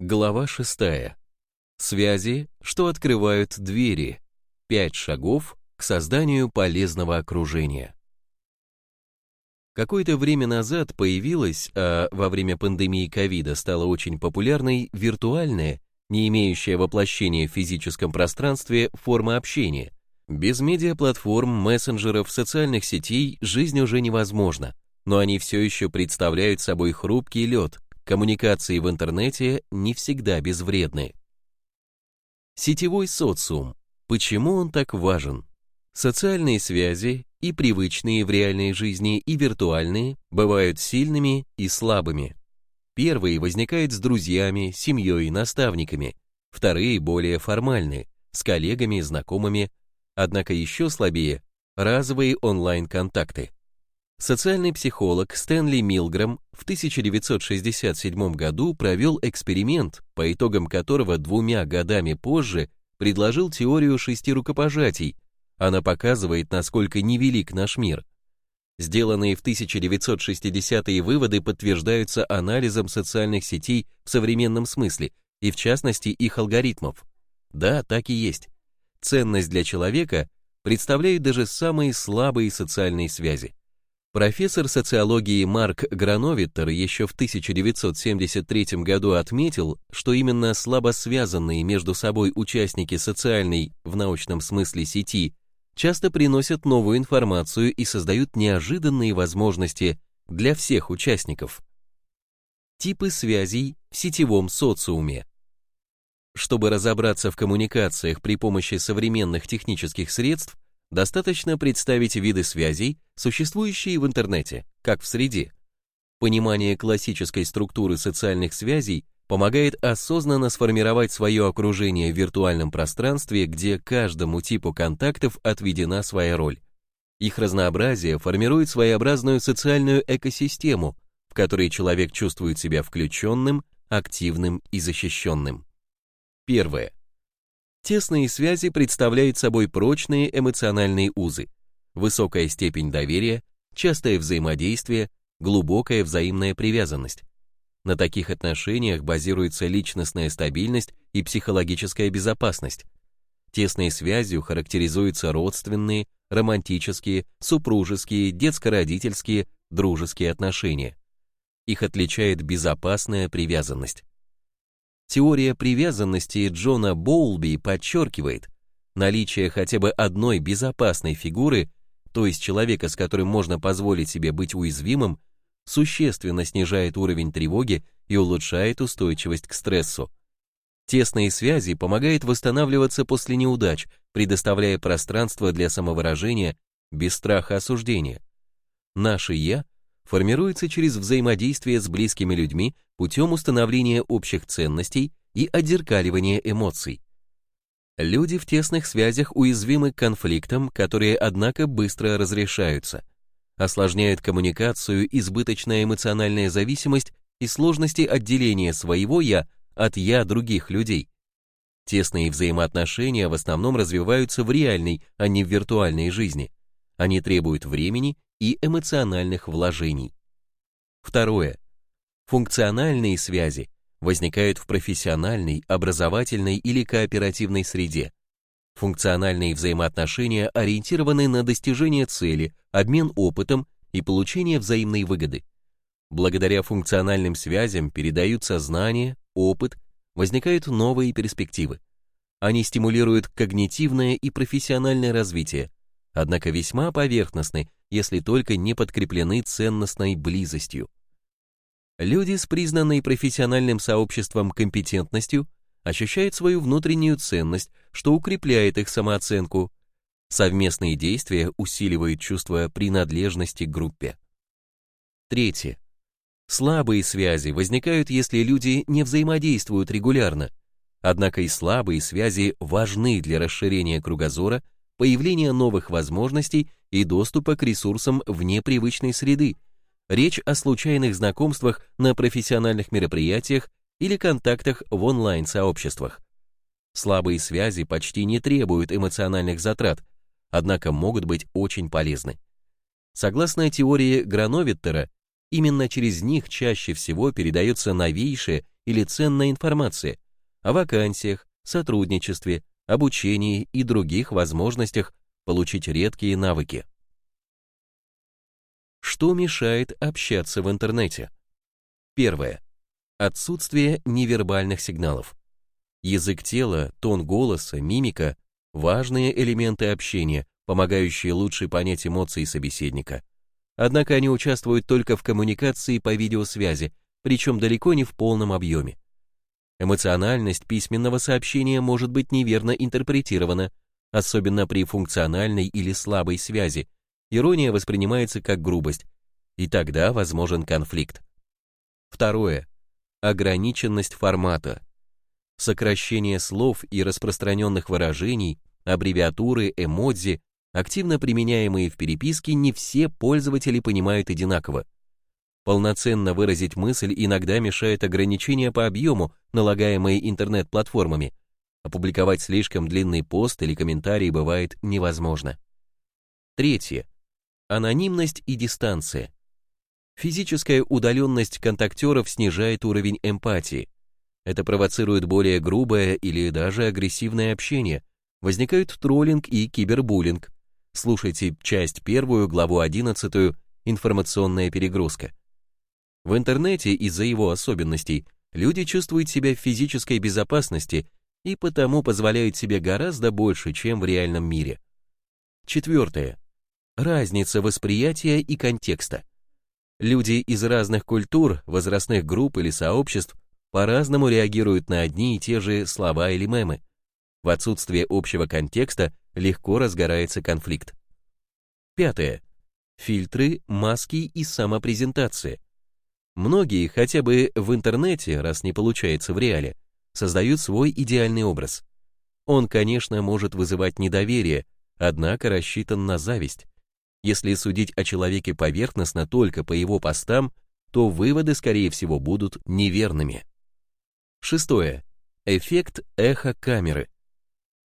Глава 6. Связи, что открывают двери. Пять шагов к созданию полезного окружения. Какое-то время назад появилась, а во время пандемии ковида стала очень популярной виртуальная, не имеющая воплощения в физическом пространстве форма общения. Без медиаплатформ, мессенджеров, социальных сетей жизнь уже невозможна, но они все еще представляют собой хрупкий лед, Коммуникации в интернете не всегда безвредны. Сетевой социум. Почему он так важен? Социальные связи, и привычные в реальной жизни, и виртуальные, бывают сильными и слабыми. Первые возникают с друзьями, семьей, наставниками. Вторые более формальные, с коллегами, знакомыми. Однако еще слабее – разовые онлайн-контакты. Социальный психолог Стэнли Милграм в 1967 году провел эксперимент, по итогам которого двумя годами позже предложил теорию шести рукопожатий. Она показывает, насколько невелик наш мир. Сделанные в 1960-е выводы подтверждаются анализом социальных сетей в современном смысле, и в частности их алгоритмов. Да, так и есть. Ценность для человека представляют даже самые слабые социальные связи. Профессор социологии Марк Грановиттер еще в 1973 году отметил, что именно слабо связанные между собой участники социальной, в научном смысле сети, часто приносят новую информацию и создают неожиданные возможности для всех участников. Типы связей в сетевом социуме. Чтобы разобраться в коммуникациях при помощи современных технических средств, Достаточно представить виды связей, существующие в интернете, как в среде. Понимание классической структуры социальных связей помогает осознанно сформировать свое окружение в виртуальном пространстве, где каждому типу контактов отведена своя роль. Их разнообразие формирует своеобразную социальную экосистему, в которой человек чувствует себя включенным, активным и защищенным. Первое. Тесные связи представляют собой прочные эмоциональные узы, высокая степень доверия, частое взаимодействие, глубокая взаимная привязанность. На таких отношениях базируется личностная стабильность и психологическая безопасность. Тесной связью характеризуются родственные, романтические, супружеские, детско-родительские, дружеские отношения. Их отличает безопасная привязанность. Теория привязанности Джона Боулби подчеркивает, наличие хотя бы одной безопасной фигуры, то есть человека, с которым можно позволить себе быть уязвимым, существенно снижает уровень тревоги и улучшает устойчивость к стрессу. Тесные связи помогают восстанавливаться после неудач, предоставляя пространство для самовыражения без страха осуждения. Наше «я» формируется через взаимодействие с близкими людьми путем установления общих ценностей и отзеркаливания эмоций. Люди в тесных связях уязвимы к конфликтам, которые, однако, быстро разрешаются. Осложняют коммуникацию избыточная эмоциональная зависимость и сложности отделения своего «я» от «я» других людей. Тесные взаимоотношения в основном развиваются в реальной, а не в виртуальной жизни. Они требуют времени и эмоциональных вложений. Второе. Функциональные связи возникают в профессиональной, образовательной или кооперативной среде. Функциональные взаимоотношения ориентированы на достижение цели, обмен опытом и получение взаимной выгоды. Благодаря функциональным связям передаются знания, опыт, возникают новые перспективы. Они стимулируют когнитивное и профессиональное развитие, однако весьма поверхностны если только не подкреплены ценностной близостью. Люди с признанной профессиональным сообществом компетентностью ощущают свою внутреннюю ценность, что укрепляет их самооценку. Совместные действия усиливают чувство принадлежности к группе. Третье. Слабые связи возникают, если люди не взаимодействуют регулярно. Однако и слабые связи важны для расширения кругозора, появления новых возможностей и доступа к ресурсам вне привычной среды. Речь о случайных знакомствах на профессиональных мероприятиях или контактах в онлайн-сообществах. Слабые связи почти не требуют эмоциональных затрат, однако могут быть очень полезны. Согласно теории Грановиттера, именно через них чаще всего передается новейшая или ценная информация о вакансиях, сотрудничестве, обучении и других возможностях получить редкие навыки. Что мешает общаться в интернете? Первое. Отсутствие невербальных сигналов. Язык тела, тон голоса, мимика – важные элементы общения, помогающие лучше понять эмоции собеседника. Однако они участвуют только в коммуникации по видеосвязи, причем далеко не в полном объеме. Эмоциональность письменного сообщения может быть неверно интерпретирована, особенно при функциональной или слабой связи. Ирония воспринимается как грубость, и тогда возможен конфликт. Второе. Ограниченность формата сокращение слов и распространенных выражений, аббревиатуры, эмодзи, активно применяемые в переписке, не все пользователи понимают одинаково. Полноценно выразить мысль иногда мешает ограничения по объему, налагаемые интернет-платформами. Опубликовать слишком длинный пост или комментарий бывает невозможно. Третье. Анонимность и дистанция. Физическая удаленность контактеров снижает уровень эмпатии. Это провоцирует более грубое или даже агрессивное общение. Возникают троллинг и кибербуллинг. Слушайте часть первую, главу 11, информационная перегрузка. В интернете из-за его особенностей люди чувствуют себя в физической безопасности и потому позволяют себе гораздо больше, чем в реальном мире. Четвертое. Разница восприятия и контекста. Люди из разных культур, возрастных групп или сообществ по-разному реагируют на одни и те же слова или мемы. В отсутствие общего контекста легко разгорается конфликт. Пятое. Фильтры, маски и самопрезентация. Многие, хотя бы в интернете, раз не получается в реале, создают свой идеальный образ. Он, конечно, может вызывать недоверие, однако рассчитан на зависть. Если судить о человеке поверхностно только по его постам, то выводы, скорее всего, будут неверными. Шестое. Эффект эхо-камеры.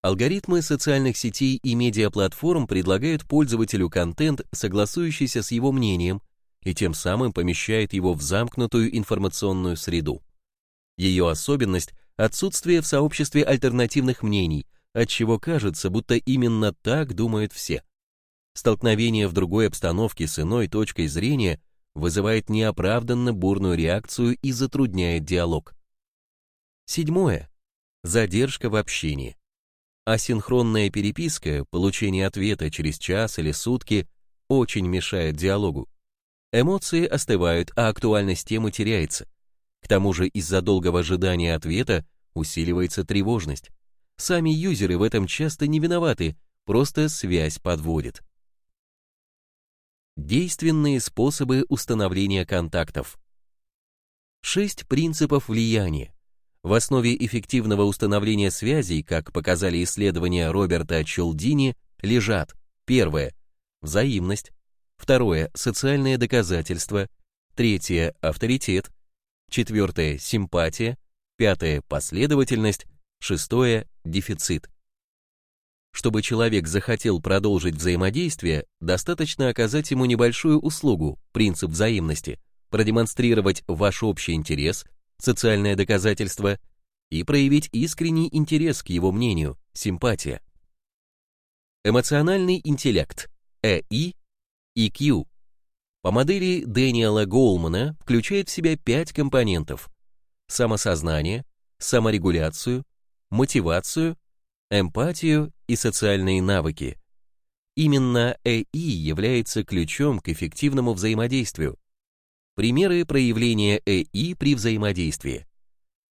Алгоритмы социальных сетей и медиаплатформ предлагают пользователю контент, согласующийся с его мнением, и тем самым помещает его в замкнутую информационную среду. Ее особенность – отсутствие в сообществе альтернативных мнений, отчего кажется, будто именно так думают все. Столкновение в другой обстановке с иной точкой зрения вызывает неоправданно бурную реакцию и затрудняет диалог. Седьмое. Задержка в общении. Асинхронная переписка, получение ответа через час или сутки, очень мешает диалогу. Эмоции остывают, а актуальность темы теряется. К тому же из-за долгого ожидания ответа усиливается тревожность. Сами юзеры в этом часто не виноваты, просто связь подводит. Действенные способы установления контактов. Шесть принципов влияния. В основе эффективного установления связей, как показали исследования Роберта Чолдини, лежат первое – взаимность, второе – социальное доказательство, третье – авторитет, четвертое – симпатия, пятое – последовательность, шестое – дефицит. Чтобы человек захотел продолжить взаимодействие, достаточно оказать ему небольшую услугу, принцип взаимности, продемонстрировать ваш общий интерес – социальное доказательство, и проявить искренний интерес к его мнению, симпатия. Эмоциональный интеллект, ЭИ, EQ, по модели Дэниела Голмана включает в себя пять компонентов – самосознание, саморегуляцию, мотивацию, эмпатию и социальные навыки. Именно ЭИ является ключом к эффективному взаимодействию, Примеры проявления ЭИ при взаимодействии.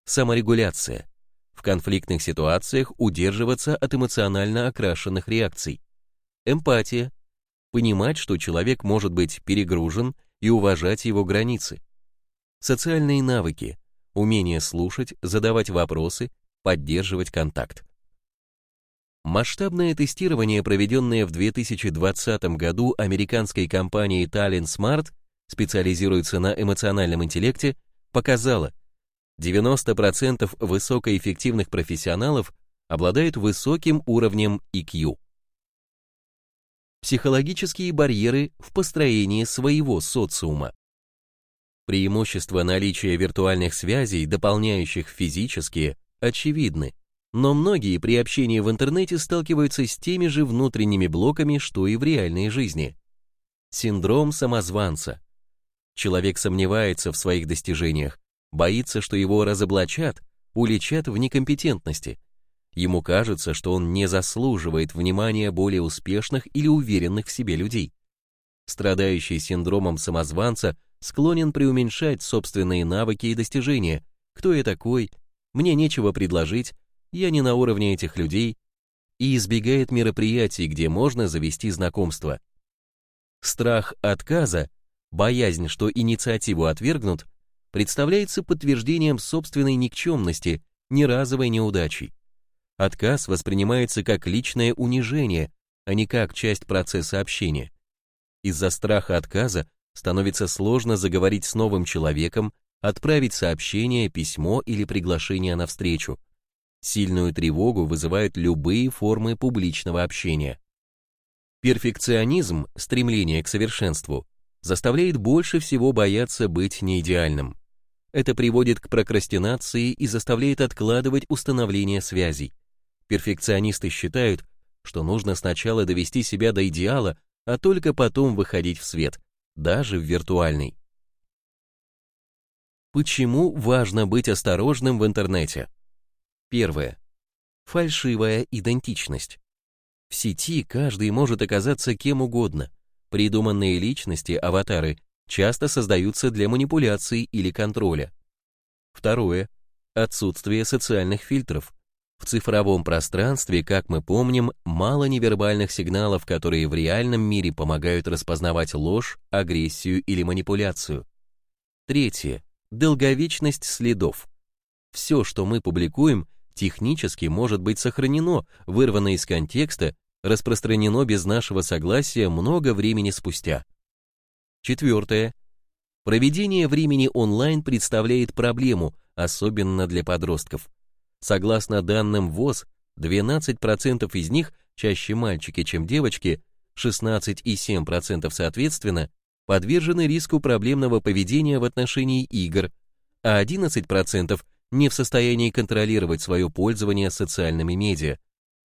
Саморегуляция. В конфликтных ситуациях удерживаться от эмоционально окрашенных реакций. Эмпатия. Понимать, что человек может быть перегружен и уважать его границы. Социальные навыки. Умение слушать, задавать вопросы, поддерживать контакт. Масштабное тестирование, проведенное в 2020 году американской компанией Talent Smart, специализируется на эмоциональном интеллекте, показала, 90% высокоэффективных профессионалов обладают высоким уровнем EQ. Психологические барьеры в построении своего социума. Преимущества наличия виртуальных связей, дополняющих физические, очевидны, но многие при общении в интернете сталкиваются с теми же внутренними блоками, что и в реальной жизни. Синдром самозванца. Человек сомневается в своих достижениях, боится, что его разоблачат, уличат в некомпетентности. Ему кажется, что он не заслуживает внимания более успешных или уверенных в себе людей. Страдающий синдромом самозванца склонен преуменьшать собственные навыки и достижения. Кто я такой? Мне нечего предложить, я не на уровне этих людей, и избегает мероприятий, где можно завести знакомство. Страх отказа, боязнь, что инициативу отвергнут, представляется подтверждением собственной никчемности, не разовой неудачей. Отказ воспринимается как личное унижение, а не как часть процесса общения. Из-за страха отказа становится сложно заговорить с новым человеком, отправить сообщение, письмо или приглашение на встречу. Сильную тревогу вызывают любые формы публичного общения. Перфекционизм, стремление к совершенству, заставляет больше всего бояться быть неидеальным. Это приводит к прокрастинации и заставляет откладывать установление связей. Перфекционисты считают, что нужно сначала довести себя до идеала, а только потом выходить в свет, даже в виртуальный. Почему важно быть осторожным в интернете? Первое. Фальшивая идентичность. В сети каждый может оказаться кем угодно. Придуманные личности, аватары, часто создаются для манипуляций или контроля. Второе. Отсутствие социальных фильтров. В цифровом пространстве, как мы помним, мало невербальных сигналов, которые в реальном мире помогают распознавать ложь, агрессию или манипуляцию. Третье. Долговечность следов. Все, что мы публикуем, технически может быть сохранено, вырвано из контекста, распространено без нашего согласия много времени спустя. Четвертое. Проведение времени онлайн представляет проблему, особенно для подростков. Согласно данным ВОЗ, 12% из них, чаще мальчики, чем девочки, 16,7% соответственно, подвержены риску проблемного поведения в отношении игр, а 11% не в состоянии контролировать свое пользование социальными медиа.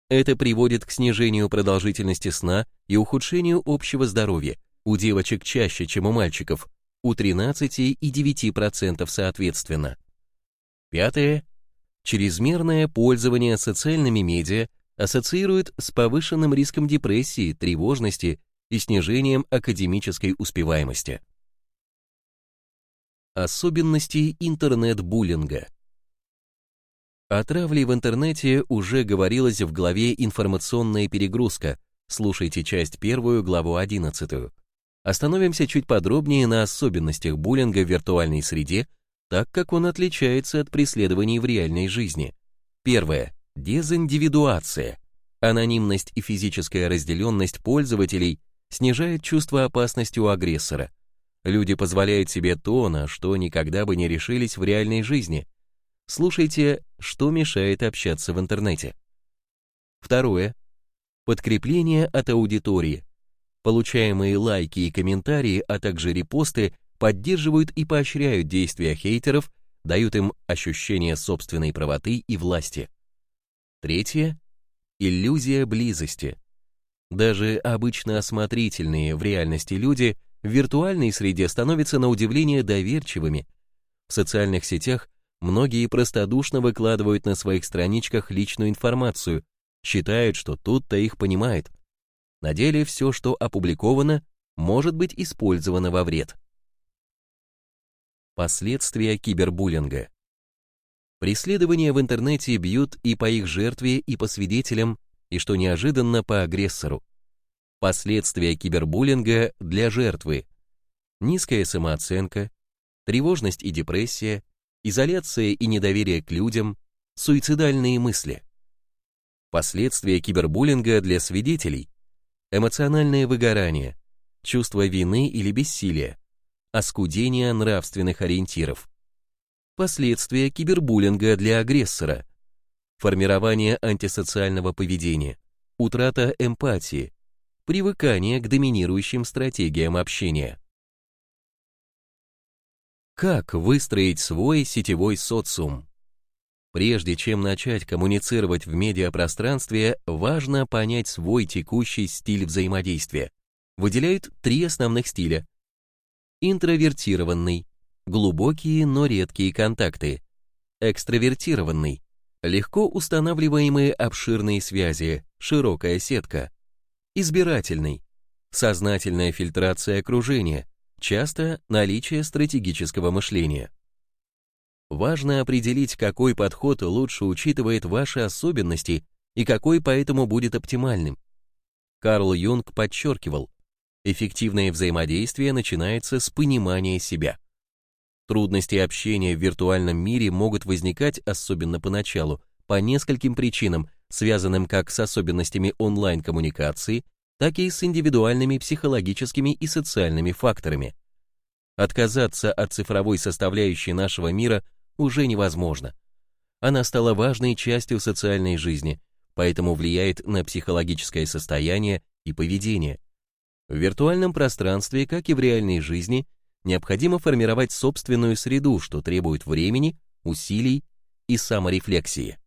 Это приводит к снижению продолжительности сна и ухудшению общего здоровья. У девочек чаще, чем у мальчиков, у 13 и 9% соответственно. Пятое. Чрезмерное пользование социальными медиа ассоциирует с повышенным риском депрессии, тревожности и снижением академической успеваемости. Особенности интернет-буллинга О травле в интернете уже говорилось в главе «Информационная перегрузка», слушайте часть первую, главу 11. Остановимся чуть подробнее на особенностях буллинга в виртуальной среде так как он отличается от преследований в реальной жизни. Первое. Дезиндивидуация. Анонимность и физическая разделенность пользователей снижает чувство опасности у агрессора. Люди позволяют себе то, на что никогда бы не решились в реальной жизни. Слушайте, что мешает общаться в интернете. Второе. Подкрепление от аудитории. Получаемые лайки и комментарии, а также репосты поддерживают и поощряют действия хейтеров, дают им ощущение собственной правоты и власти. Третье – иллюзия близости. Даже обычно осмотрительные в реальности люди в виртуальной среде становятся на удивление доверчивыми. В социальных сетях многие простодушно выкладывают на своих страничках личную информацию, считают, что тут-то их понимает. На деле все, что опубликовано, может быть использовано во вред. Последствия кибербуллинга. Преследования в интернете бьют и по их жертве, и по свидетелям, и, что неожиданно, по агрессору. Последствия кибербуллинга для жертвы. Низкая самооценка, тревожность и депрессия, изоляция и недоверие к людям, суицидальные мысли. Последствия кибербуллинга для свидетелей. Эмоциональное выгорание, чувство вины или бессилия, оскудение нравственных ориентиров. Последствия кибербуллинга для агрессора. Формирование антисоциального поведения, утрата эмпатии, привыкание к доминирующим стратегиям общения. Как выстроить свой сетевой социум? Прежде чем начать коммуницировать в медиапространстве, важно понять свой текущий стиль взаимодействия. Выделяют три основных стиля. Интровертированный, глубокие, но редкие контакты. Экстравертированный, легко устанавливаемые обширные связи, широкая сетка. Избирательный, сознательная фильтрация окружения, часто наличие стратегического мышления. Важно определить, какой подход лучше учитывает ваши особенности и какой поэтому будет оптимальным. Карл Юнг подчеркивал, эффективное взаимодействие начинается с понимания себя. Трудности общения в виртуальном мире могут возникать, особенно поначалу, по нескольким причинам, связанным как с особенностями онлайн-коммуникации, так и с индивидуальными психологическими и социальными факторами. Отказаться от цифровой составляющей нашего мира уже невозможно. Она стала важной частью социальной жизни, поэтому влияет на психологическое состояние и поведение. В виртуальном пространстве, как и в реальной жизни, необходимо формировать собственную среду, что требует времени, усилий и саморефлексии.